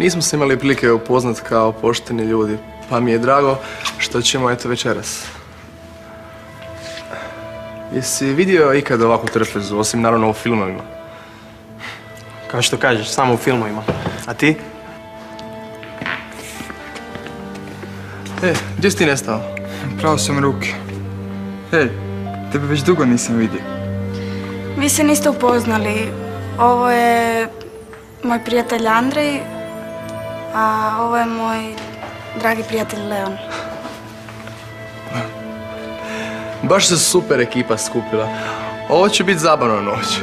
Nismo se imali prilike upoznat kao pošteni ljudi, pa mi je drago što ćemo eto večeras. Jesi vidio ikad ovakvu trpezu, osim naravno u filmovima? Kao što kažeš, samo u filmovima. A ti? E, gdje si ti nestao? Pravo sam ruke. Hej, tebe već dugo nisam vidio. Vi se niste upoznali. Ovo je moj prijatelj Andrej, a ovo je moj dragi prijatelj Leon. Baš se super ekipa skupila. Ovo će biti zabavna noć.